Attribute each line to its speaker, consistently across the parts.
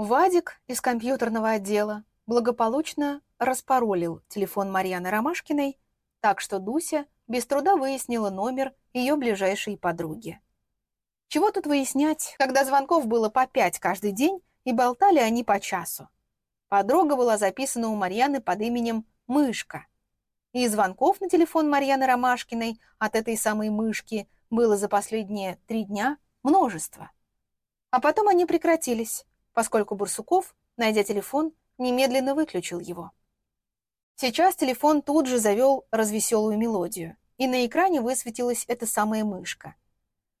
Speaker 1: Вадик из компьютерного отдела благополучно распаролил телефон Марьяны Ромашкиной, так что Дуся без труда выяснила номер ее ближайшей подруги. Чего тут выяснять, когда звонков было по пять каждый день, и болтали они по часу. Подруга была записана у Марьяны под именем Мышка. И звонков на телефон Марьяны Ромашкиной от этой самой Мышки было за последние три дня множество. А потом они прекратились, поскольку Бурсуков, найдя телефон, немедленно выключил его. Сейчас телефон тут же завел развеселую мелодию, и на экране высветилась эта самая мышка.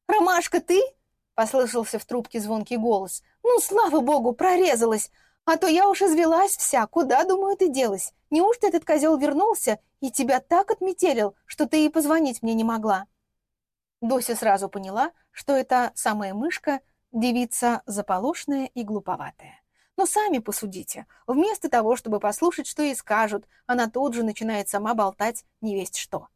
Speaker 1: «Ромашка, ты?» — послышался в трубке звонкий голос. «Ну, слава богу, прорезалась! А то я уж извелась вся, куда, думаю, ты делась? Неужто этот козел вернулся и тебя так отметелил, что ты и позвонить мне не могла?» Дося сразу поняла, что эта самая мышка — девица заполошная и глуповатая. Но сами посудите. Вместо того, чтобы послушать, что ей скажут, она тут же начинает сама болтать невесть что.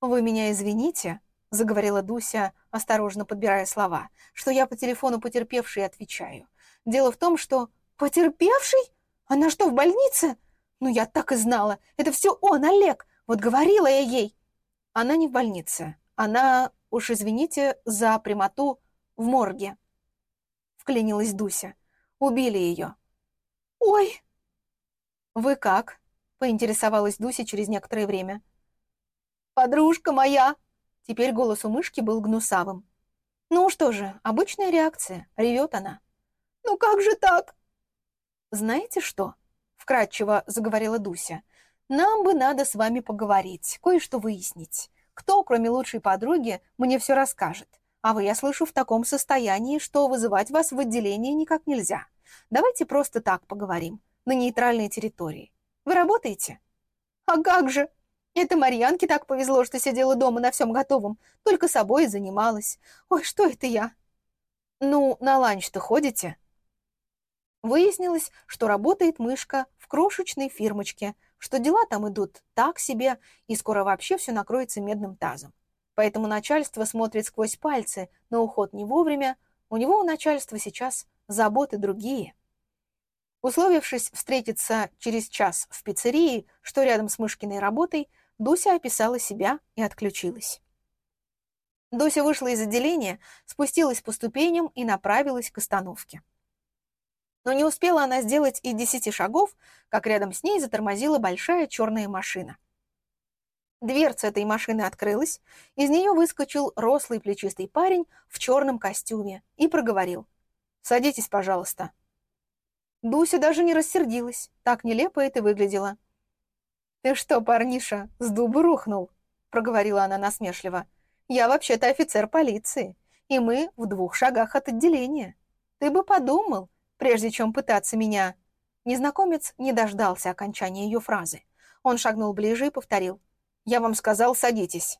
Speaker 1: «Вы меня извините», — заговорила Дуся, осторожно подбирая слова, «что я по телефону потерпевшей отвечаю. Дело в том, что...» «Потерпевший? Она что, в больнице? Ну, я так и знала. Это все он, Олег. Вот говорила я ей». «Она не в больнице. Она, уж извините за прямоту, в морге», — вклинилась Дуся. Убили ее». «Ой!» «Вы как?» — поинтересовалась Дуся через некоторое время. «Подружка моя!» Теперь голос у мышки был гнусавым. «Ну что же, обычная реакция. Ревет она». «Ну как же так?» «Знаете что?» — вкратчиво заговорила Дуся. «Нам бы надо с вами поговорить, кое-что выяснить. Кто, кроме лучшей подруги, мне все расскажет? А вы, я слышу, в таком состоянии, что вызывать вас в отделение никак нельзя. Давайте просто так поговорим, на нейтральной территории. Вы работаете? А как же? Это Марьянке так повезло, что сидела дома на всем готовом, только собой занималась. Ой, что это я? Ну, на ланч-то ходите? Выяснилось, что работает мышка в крошечной фирмочке, что дела там идут так себе, и скоро вообще все накроется медным тазом. Поэтому начальство смотрит сквозь пальцы на уход не вовремя, у него у начальства сейчас заботы другие. Условившись встретиться через час в пиццерии, что рядом с Мышкиной работой, Дуся описала себя и отключилась. Дуся вышла из отделения, спустилась по ступеням и направилась к остановке. Но не успела она сделать и десяти шагов, как рядом с ней затормозила большая черная машина. Дверца этой машины открылась, из нее выскочил рослый плечистый парень в черном костюме и проговорил. Садитесь, пожалуйста». Дуся даже не рассердилась, так нелепо это выглядело. «Ты что, парниша, с дуба рухнул?» — проговорила она насмешливо. «Я вообще-то офицер полиции, и мы в двух шагах от отделения. Ты бы подумал, прежде чем пытаться меня...» Незнакомец не дождался окончания ее фразы. Он шагнул ближе и повторил. «Я вам сказал, садитесь».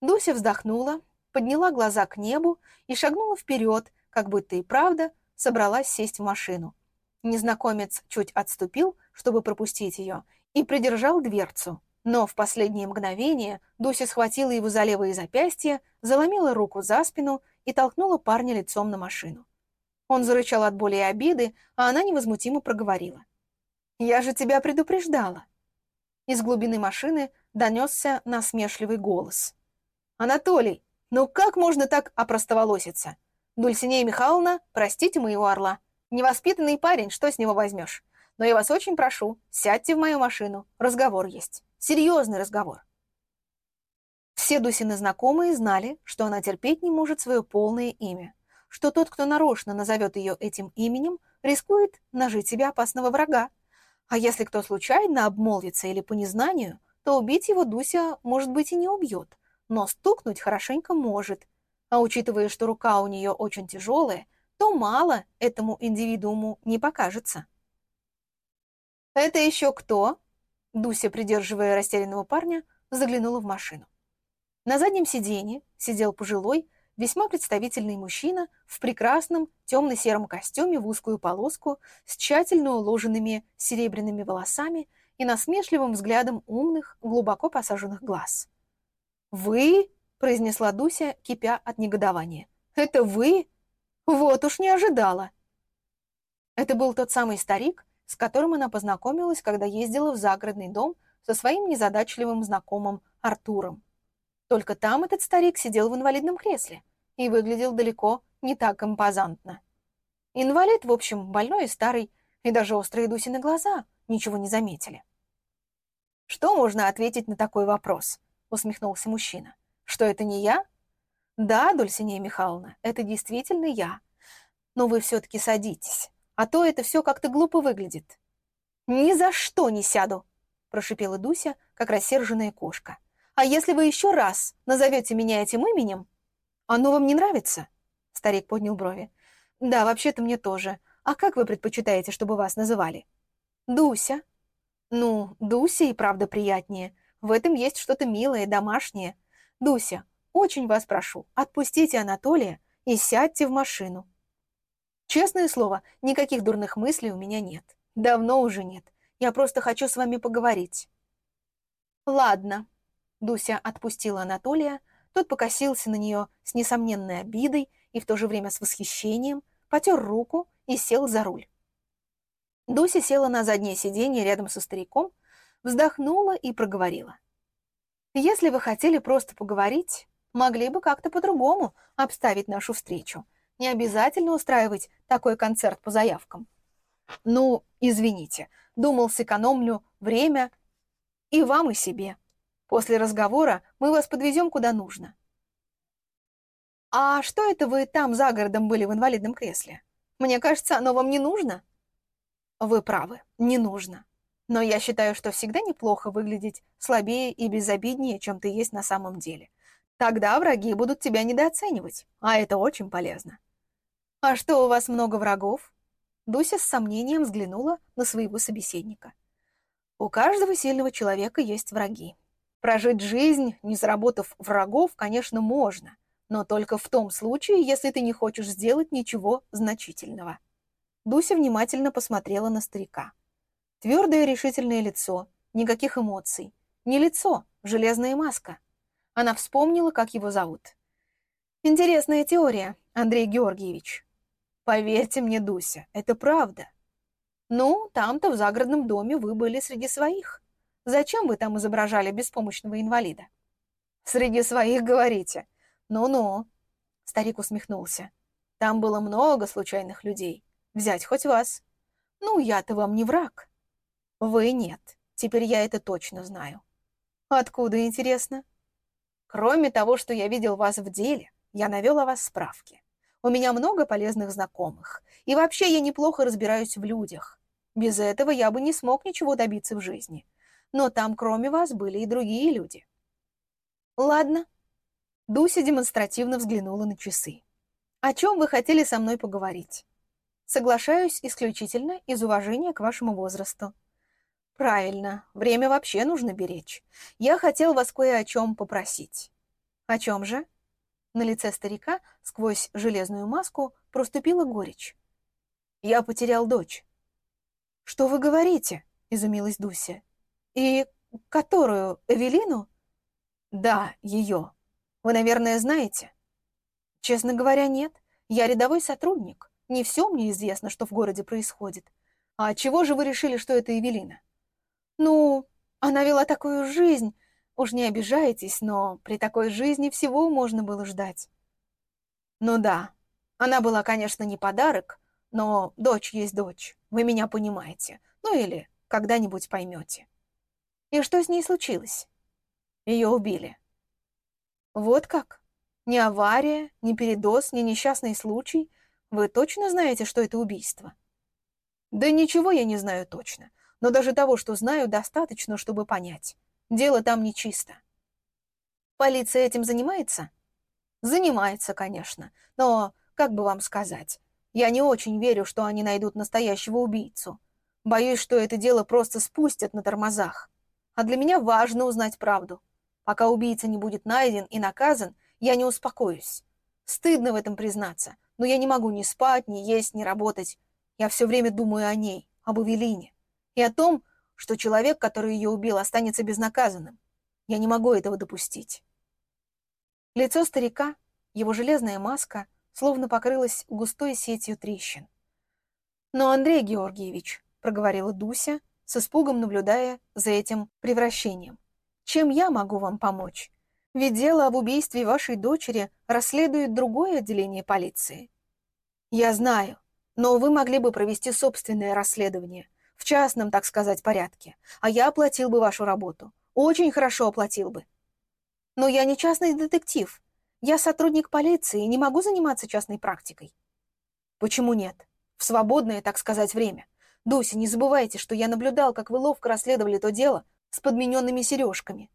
Speaker 1: Дуся вздохнула, подняла глаза к небу и шагнула вперед, как будто и правда собралась сесть в машину. Незнакомец чуть отступил, чтобы пропустить ее, и придержал дверцу. Но в последнее мгновение Дуся схватила его за левое запястье, заломила руку за спину и толкнула парня лицом на машину. Он зарычал от боли и обиды, а она невозмутимо проговорила. «Я же тебя предупреждала!» Из глубины машины донесся насмешливый голос. «Анатолий, ну как можно так опростоволоситься? Дульсинея Михайловна, простите моего орла. Невоспитанный парень, что с него возьмешь? Но я вас очень прошу, сядьте в мою машину. Разговор есть. Серьезный разговор. Все Дусины знакомые знали, что она терпеть не может свое полное имя, что тот, кто нарочно назовет ее этим именем, рискует нажить себе опасного врага. А если кто случайно обмолвится или по незнанию, то убить его Дуся, может быть, и не убьет, но стукнуть хорошенько может, а учитывая, что рука у нее очень тяжелая, то мало этому индивидууму не покажется. «Это еще кто?» Дуся, придерживая растерянного парня, заглянула в машину. На заднем сиденье сидел пожилой, весьма представительный мужчина в прекрасном темно-сером костюме в узкую полоску с тщательно уложенными серебряными волосами и насмешливым взглядом умных, глубоко посаженных глаз. «Вы произнесла Дуся, кипя от негодования. «Это вы? Вот уж не ожидала!» Это был тот самый старик, с которым она познакомилась, когда ездила в загородный дом со своим незадачливым знакомым Артуром. Только там этот старик сидел в инвалидном кресле и выглядел далеко не так импозантно. Инвалид, в общем, больной и старый, и даже острые Дусины глаза ничего не заметили. «Что можно ответить на такой вопрос?» — усмехнулся мужчина. «Что это не я?» «Да, Дульсинея Михайловна, это действительно я. Но вы все-таки садитесь, а то это все как-то глупо выглядит». «Ни за что не сяду!» — прошипела Дуся, как рассерженная кошка. А если вы еще раз назовете меня этим именем, оно вам не нравится?» Старик поднял брови. «Да, вообще-то мне тоже. А как вы предпочитаете, чтобы вас называли?» «Дуся». «Ну, Дуся и правда приятнее. В этом есть что-то милое, домашнее. Дуся, очень вас прошу, отпустите Анатолия и сядьте в машину». Честное слово, никаких дурных мыслей у меня нет. Давно уже нет. Я просто хочу с вами поговорить. Ладно, Дуся отпустила Анатолия, тот покосился на нее с несомненной обидой и в то же время с восхищением, потер руку и сел за руль. Дуся села на заднее сиденье рядом со стариком, вздохнула и проговорила. «Если вы хотели просто поговорить, могли бы как-то по-другому обставить нашу встречу. Не обязательно устраивать такой концерт по заявкам». «Ну, извините, думал, сэкономлю время и вам, и себе», После разговора мы вас подвезем куда нужно. А что это вы там за городом были в инвалидном кресле? Мне кажется, оно вам не нужно. Вы правы, не нужно. Но я считаю, что всегда неплохо выглядеть слабее и безобиднее, чем ты есть на самом деле. Тогда враги будут тебя недооценивать, а это очень полезно. А что, у вас много врагов? Дуся с сомнением взглянула на своего собеседника. У каждого сильного человека есть враги. Прожить жизнь, не заработав врагов, конечно, можно, но только в том случае, если ты не хочешь сделать ничего значительного. Дуся внимательно посмотрела на старика. Твердое решительное лицо, никаких эмоций. Не лицо, железная маска. Она вспомнила, как его зовут. Интересная теория, Андрей Георгиевич. Поверьте мне, Дуся, это правда. Ну, там-то в загородном доме вы были среди своих. Зачем вы там изображали беспомощного инвалида? Среди своих говорите. Ну-ну. Старик усмехнулся. Там было много случайных людей. Взять хоть вас. Ну, я-то вам не враг. Вы нет. Теперь я это точно знаю. Откуда, интересно? Кроме того, что я видел вас в деле, я навел о вас справки. У меня много полезных знакомых. И вообще я неплохо разбираюсь в людях. Без этого я бы не смог ничего добиться в жизни но там кроме вас были и другие люди. Ладно. Дуся демонстративно взглянула на часы. О чем вы хотели со мной поговорить? Соглашаюсь исключительно из уважения к вашему возрасту. Правильно, время вообще нужно беречь. Я хотел вас кое о чем попросить. О чем же? На лице старика сквозь железную маску проступила горечь. Я потерял дочь. Что вы говорите? Изумилась Дуся. «И которую? Эвелину?» «Да, ее. Вы, наверное, знаете?» «Честно говоря, нет. Я рядовой сотрудник. Не все мне известно, что в городе происходит. А чего же вы решили, что это Эвелина?» «Ну, она вела такую жизнь. Уж не обижайтесь, но при такой жизни всего можно было ждать». «Ну да, она была, конечно, не подарок, но дочь есть дочь. Вы меня понимаете. Ну или когда-нибудь поймете». И что с ней случилось? Ее убили. Вот как? Ни авария, ни передоз, ни несчастный случай. Вы точно знаете, что это убийство? Да ничего я не знаю точно. Но даже того, что знаю, достаточно, чтобы понять. Дело там нечисто. Полиция этим занимается? Занимается, конечно. Но, как бы вам сказать, я не очень верю, что они найдут настоящего убийцу. Боюсь, что это дело просто спустят на тормозах. А для меня важно узнать правду. Пока убийца не будет найден и наказан, я не успокоюсь. Стыдно в этом признаться, но я не могу ни спать, ни есть, ни работать. Я все время думаю о ней, об Эвелине. И о том, что человек, который ее убил, останется безнаказанным. Я не могу этого допустить. Лицо старика, его железная маска, словно покрылось густой сетью трещин. Но, Андрей Георгиевич, проговорила Дуся, с испугом наблюдая за этим превращением. Чем я могу вам помочь? Ведь дело об убийстве вашей дочери расследует другое отделение полиции. Я знаю, но вы могли бы провести собственное расследование, в частном, так сказать, порядке, а я оплатил бы вашу работу. Очень хорошо оплатил бы. Но я не частный детектив. Я сотрудник полиции и не могу заниматься частной практикой. Почему нет? В свободное, так сказать, время. Дуся, не забывайте, что я наблюдал, как вы ловко расследовали то дело с подмененными сережками.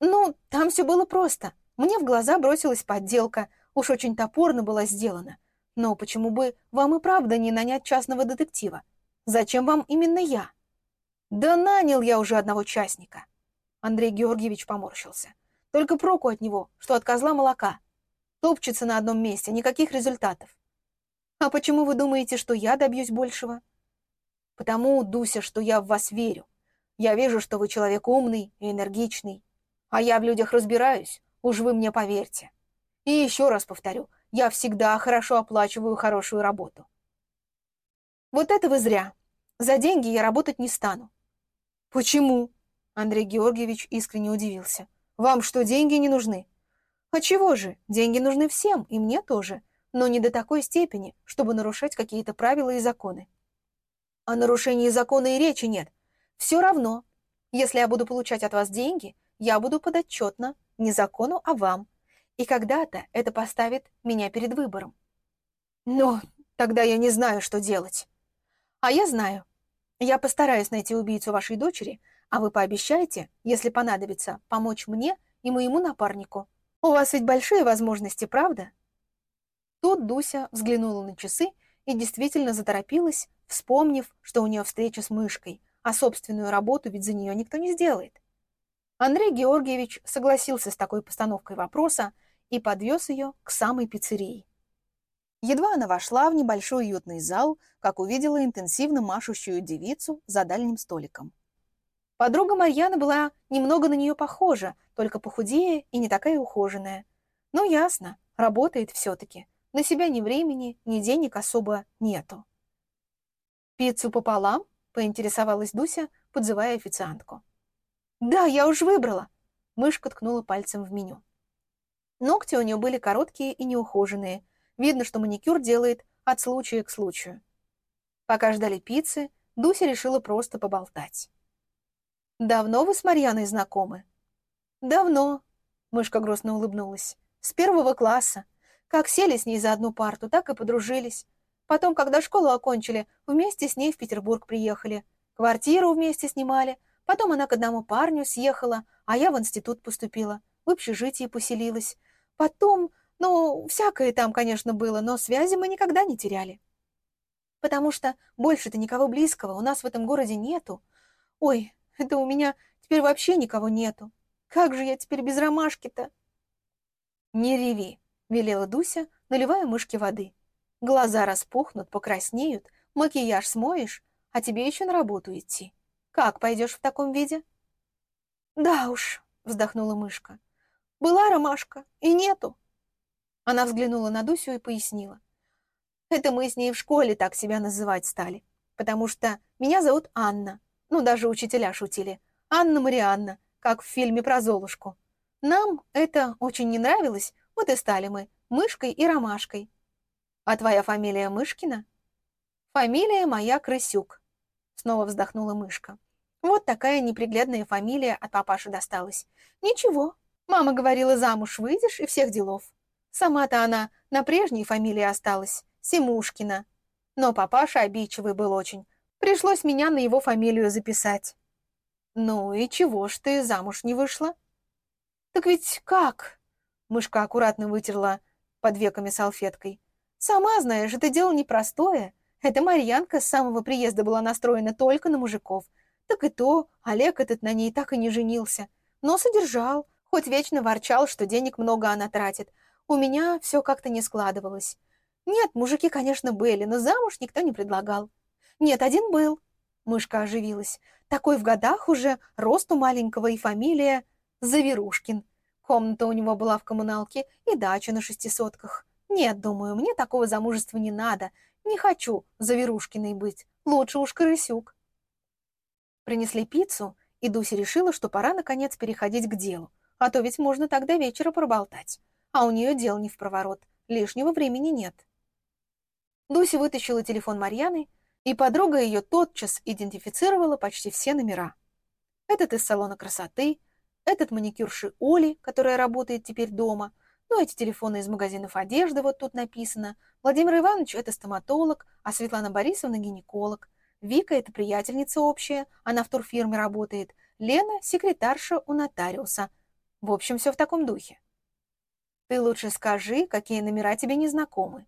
Speaker 1: Ну, там все было просто. Мне в глаза бросилась подделка, уж очень топорно была сделана. Но почему бы вам и правда не нанять частного детектива? Зачем вам именно я? Да нанял я уже одного частника. Андрей Георгиевич поморщился. Только проку от него, что от козла молока. Топчется на одном месте, никаких результатов. А почему вы думаете, что я добьюсь большего? Потому, Дуся, что я в вас верю. Я вижу, что вы человек умный и энергичный. А я в людях разбираюсь, уж вы мне поверьте. И еще раз повторю, я всегда хорошо оплачиваю хорошую работу. Вот это вы зря. За деньги я работать не стану. Почему? Андрей Георгиевич искренне удивился. Вам что, деньги не нужны? А чего же? Деньги нужны всем, и мне тоже, но не до такой степени, чтобы нарушать какие-то правила и законы. О нарушении закона и речи нет. Все равно, если я буду получать от вас деньги, я буду подотчетна не закону, а вам. И когда-то это поставит меня перед выбором. Но тогда я не знаю, что делать. А я знаю. Я постараюсь найти убийцу вашей дочери, а вы пообещаете, если понадобится, помочь мне и моему напарнику. У вас ведь большие возможности, правда? Тут Дуся взглянула на часы и действительно заторопилась, вспомнив, что у нее встреча с мышкой, а собственную работу ведь за нее никто не сделает. Андрей Георгиевич согласился с такой постановкой вопроса и подвез ее к самой пиццерии. Едва она вошла в небольшой уютный зал, как увидела интенсивно машущую девицу за дальним столиком. Подруга Марьяна была немного на нее похожа, только похудее и не такая ухоженная. Ну, ясно, работает все-таки. На себя ни времени, ни денег особо нету. «Пиццу пополам?» — поинтересовалась Дуся, подзывая официантку. «Да, я уж выбрала!» — мышка ткнула пальцем в меню. Ногти у нее были короткие и неухоженные. Видно, что маникюр делает от случая к случаю. Пока ждали пиццы, Дуся решила просто поболтать. «Давно вы с Марьяной знакомы?» «Давно», — мышка грустно улыбнулась. «С первого класса. Как сели с ней за одну парту, так и подружились. Потом, когда школу окончили, вместе с ней в Петербург приехали. Квартиру вместе снимали. Потом она к одному парню съехала, а я в институт поступила. В общежитии поселилась. Потом, ну, всякое там, конечно, было, но связи мы никогда не теряли. Потому что больше-то никого близкого у нас в этом городе нету. Ой, это у меня теперь вообще никого нету. Как же я теперь без ромашки-то? Не реви, велела Дуся, наливая мышке воды. Глаза распухнут, покраснеют, макияж смоешь, а тебе еще на работу идти. Как пойдешь в таком виде? Да уж, вздохнула мышка. Была ромашка, и нету. Она взглянула на Дусю и пояснила. Это мы с ней в школе так себя называть стали, потому что меня зовут Анна. Ну, даже учителя шутили. Анна Марианна, как в фильме про Золушку. Нам это очень не нравилось, вот и стали мы мышкой и ромашкой. А твоя фамилия Мышкина? Фамилия моя Крысюк. Снова вздохнула мышка. Вот такая неприглядная фамилия от папаши досталась. Ничего. Мама говорила, замуж выйдешь и всех делов. Сама-то она на прежней фамилии осталась, Симушкина. Но папаша обидчивый был очень. Пришлось меня на его фамилию записать. Ну и чего ж ты замуж не вышла? Так ведь как? Мышка аккуратно вытерла под веками салфеткой. Сама знаешь, это дело непростое. Эта Марьянка с самого приезда была настроена только на мужиков. Так и то, Олег этот на ней так и не женился. Но содержал, хоть вечно ворчал, что денег много она тратит. У меня все как-то не складывалось. Нет, мужики, конечно, были, но замуж никто не предлагал. Нет, один был. Мышка оживилась. Такой в годах уже, росту маленького и фамилия Заверушкин. Комната у него была в коммуналке и дача на шестисотках. Нет, думаю, мне такого замужества не надо. Не хочу Заверушкиной быть, лучше уж Крысюк. Принесли пиццу, и Дуся решила, что пора наконец переходить к делу, а то ведь можно так до вечера проболтать. А у нее дел не в проворот, лишнего времени нет. Дуся вытащила телефон Марьяны, и подруга ее тотчас идентифицировала почти все номера. Этот из салона красоты, этот маникюрши Оли, которая работает теперь дома, ну, эти телефоны из магазинов одежды, вот тут написано. Владимир Иванович – это стоматолог, а Светлана Борисовна – гинеколог. Вика – это приятельница общая, она в турфирме работает. Лена – секретарша у нотариуса. В общем, все в таком духе. Ты лучше скажи, какие номера тебе не знакомы.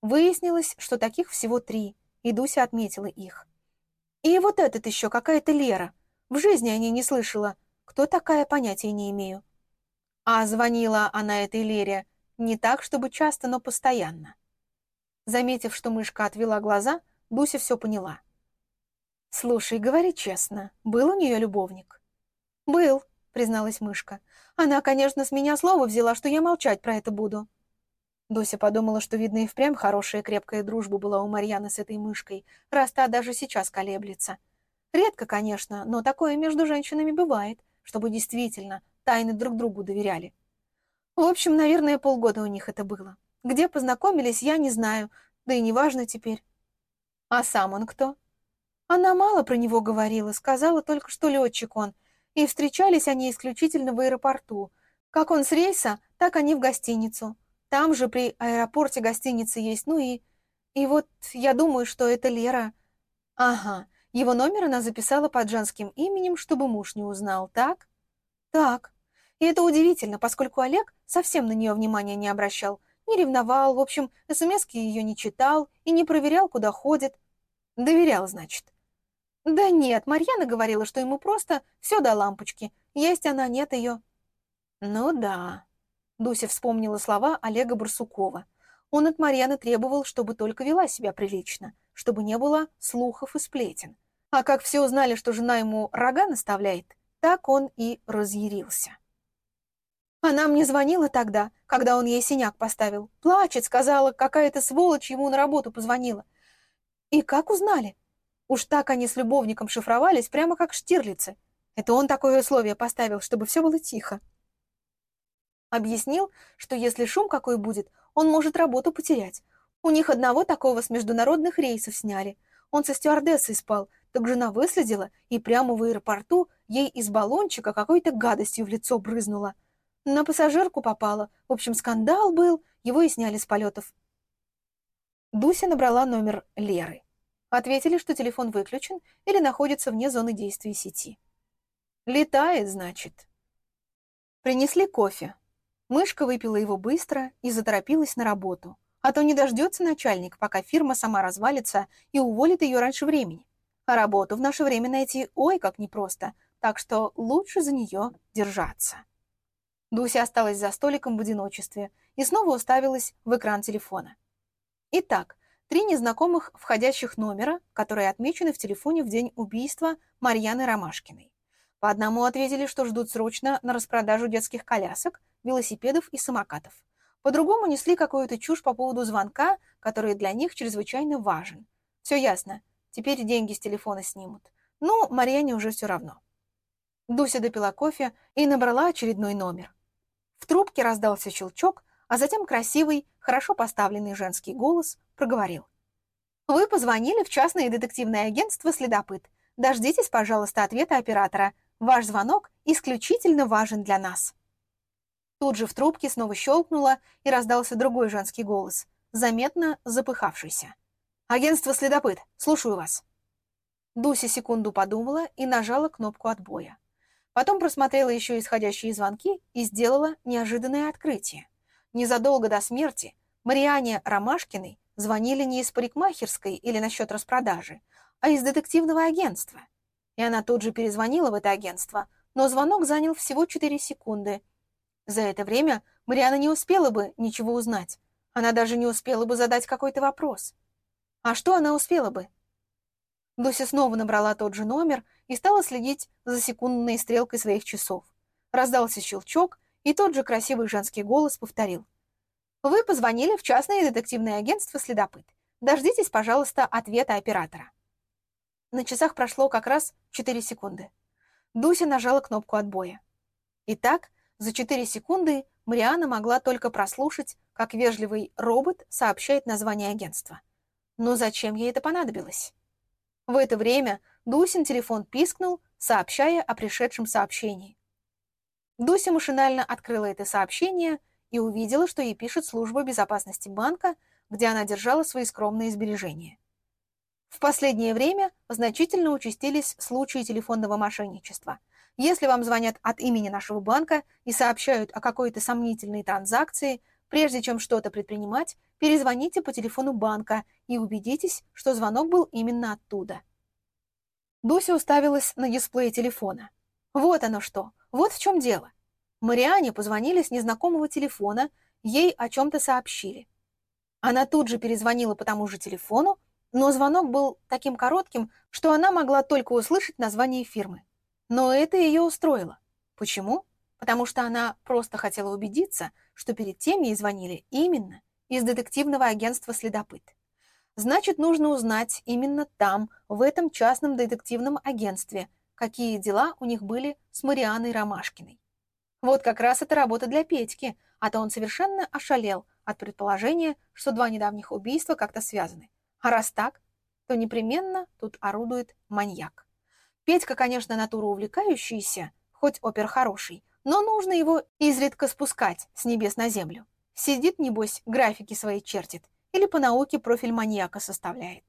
Speaker 1: Выяснилось, что таких всего три, и Дуся отметила их. И вот этот еще какая-то Лера. В жизни о ней не слышала. Кто такая, понятия не имею. А звонила она этой Лере не так, чтобы часто, но постоянно. Заметив, что мышка отвела глаза, Дуся все поняла. «Слушай, говори честно, был у нее любовник?» «Был», — призналась мышка. «Она, конечно, с меня слово взяла, что я молчать про это буду». Дуся подумала, что, видно, и впрямь хорошая крепкая дружба была у Марьяны с этой мышкой, раз та даже сейчас колеблется. Редко, конечно, но такое между женщинами бывает, чтобы действительно тайны друг другу доверяли. В общем, наверное, полгода у них это было. Где познакомились, я не знаю, да и неважно теперь. А сам он кто? Она мало про него говорила, сказала только, что летчик он, и встречались они исключительно в аэропорту. Как он с рейса, так они в гостиницу. Там же при аэропорте гостиница есть, ну и... И вот я думаю, что это Лера. Ага, его номер она записала под женским именем, чтобы муж не узнал, так? Так. И это удивительно, поскольку Олег совсем на нее внимания не обращал, не ревновал, в общем, смски ее не читал и не проверял, куда ходит. Доверял, значит. Да нет, Марьяна говорила, что ему просто все до лампочки. Есть она, нет ее. Ну да. Дуся вспомнила слова Олега Барсукова. Он от Марьяны требовал, чтобы только вела себя прилично, чтобы не было слухов и сплетен. А как все узнали, что жена ему рога наставляет, так он и разъярился. Она мне звонила тогда, когда он ей синяк поставил. Плачет, сказала, какая-то сволочь ему на работу позвонила. И как узнали? Уж так они с любовником шифровались, прямо как штирлицы. Это он такое условие поставил, чтобы все было тихо. Объяснил, что если шум какой будет, он может работу потерять. У них одного такого с международных рейсов сняли. Он со стюардессой спал, так жена выследила, и прямо в аэропорту ей из баллончика какой-то гадостью в лицо брызнула. На пассажирку попала. В общем, скандал был, его и сняли с полетов. Дуся набрала номер Леры. Ответили, что телефон выключен или находится вне зоны действия сети. «Летает, значит». Принесли кофе. Мышка выпила его быстро и заторопилась на работу, а то не дождется начальник, пока фирма сама развалится и уволит ее раньше времени. А работу в наше время найти ой как непросто, так что лучше за нее держаться. Дуся осталась за столиком в одиночестве и снова уставилась в экран телефона. Итак, три незнакомых входящих номера, которые отмечены в телефоне в день убийства Марьяны Ромашкиной. По одному ответили, что ждут срочно на распродажу детских колясок, велосипедов и самокатов. По другому несли какую-то чушь по поводу звонка, который для них чрезвычайно важен. Все ясно. Теперь деньги с телефона снимут. Ну, Марьяне уже все равно. Дуся допила кофе и набрала очередной номер. В трубке раздался щелчок, а затем красивый, хорошо поставленный женский голос проговорил. «Вы позвонили в частное детективное агентство «Следопыт». Дождитесь, пожалуйста, ответа оператора. Ваш звонок исключительно важен для нас». Тут же в трубке снова щелкнуло, и раздался другой женский голос, заметно запыхавшийся. «Агентство «Следопыт», слушаю вас». Дуся секунду подумала и нажала кнопку отбоя. Потом просмотрела еще исходящие звонки и сделала неожиданное открытие. Незадолго до смерти Мариане Ромашкиной звонили не из парикмахерской или насчет распродажи, а из детективного агентства. И она тут же перезвонила в это агентство, но звонок занял всего 4 секунды. За это время Мариана не успела бы ничего узнать. Она даже не успела бы задать какой-то вопрос. А что она успела бы? Дуся снова набрала тот же номер и стала следить за секундной стрелкой своих часов. Раздался щелчок, и тот же красивый женский голос повторил. «Вы позвонили в частное детективное агентство «Следопыт». Дождитесь, пожалуйста, ответа оператора. На часах прошло как раз 4 секунды. Дуся нажала кнопку отбоя. Итак, за 4 секунды Мариана могла только прослушать, как вежливый робот сообщает название агентства. Но зачем ей это понадобилось? В это время Дусин телефон пискнул, сообщая о пришедшем сообщении. Дуся машинально открыла это сообщение и увидела, что ей пишет служба безопасности банка, где она держала свои скромные сбережения. В последнее время значительно участились случаи телефонного мошенничества. Если вам звонят от имени нашего банка и сообщают о какой-то сомнительной транзакции, прежде чем что-то предпринимать, перезвоните по телефону банка и убедитесь, что звонок был именно оттуда. Дуся уставилась на дисплей телефона. Вот оно что, вот в чем дело. Мариане позвонили с незнакомого телефона, ей о чем-то сообщили. Она тут же перезвонила по тому же телефону, но звонок был таким коротким, что она могла только услышать название фирмы. Но это ее устроило. Почему? Потому что она просто хотела убедиться, что перед тем ей звонили именно из детективного агентства «Следопыт». Значит, нужно узнать именно там, в этом частном детективном агентстве, какие дела у них были с Марианой Ромашкиной. Вот как раз это работа для Петьки, а то он совершенно ошалел от предположения, что два недавних убийства как-то связаны. А раз так, то непременно тут орудует маньяк. Петька, конечно, натура увлекающаяся, хоть опер хороший, но нужно его изредка спускать с небес на землю. Сидит, небось, графики свои чертит или по науке профиль маньяка составляет.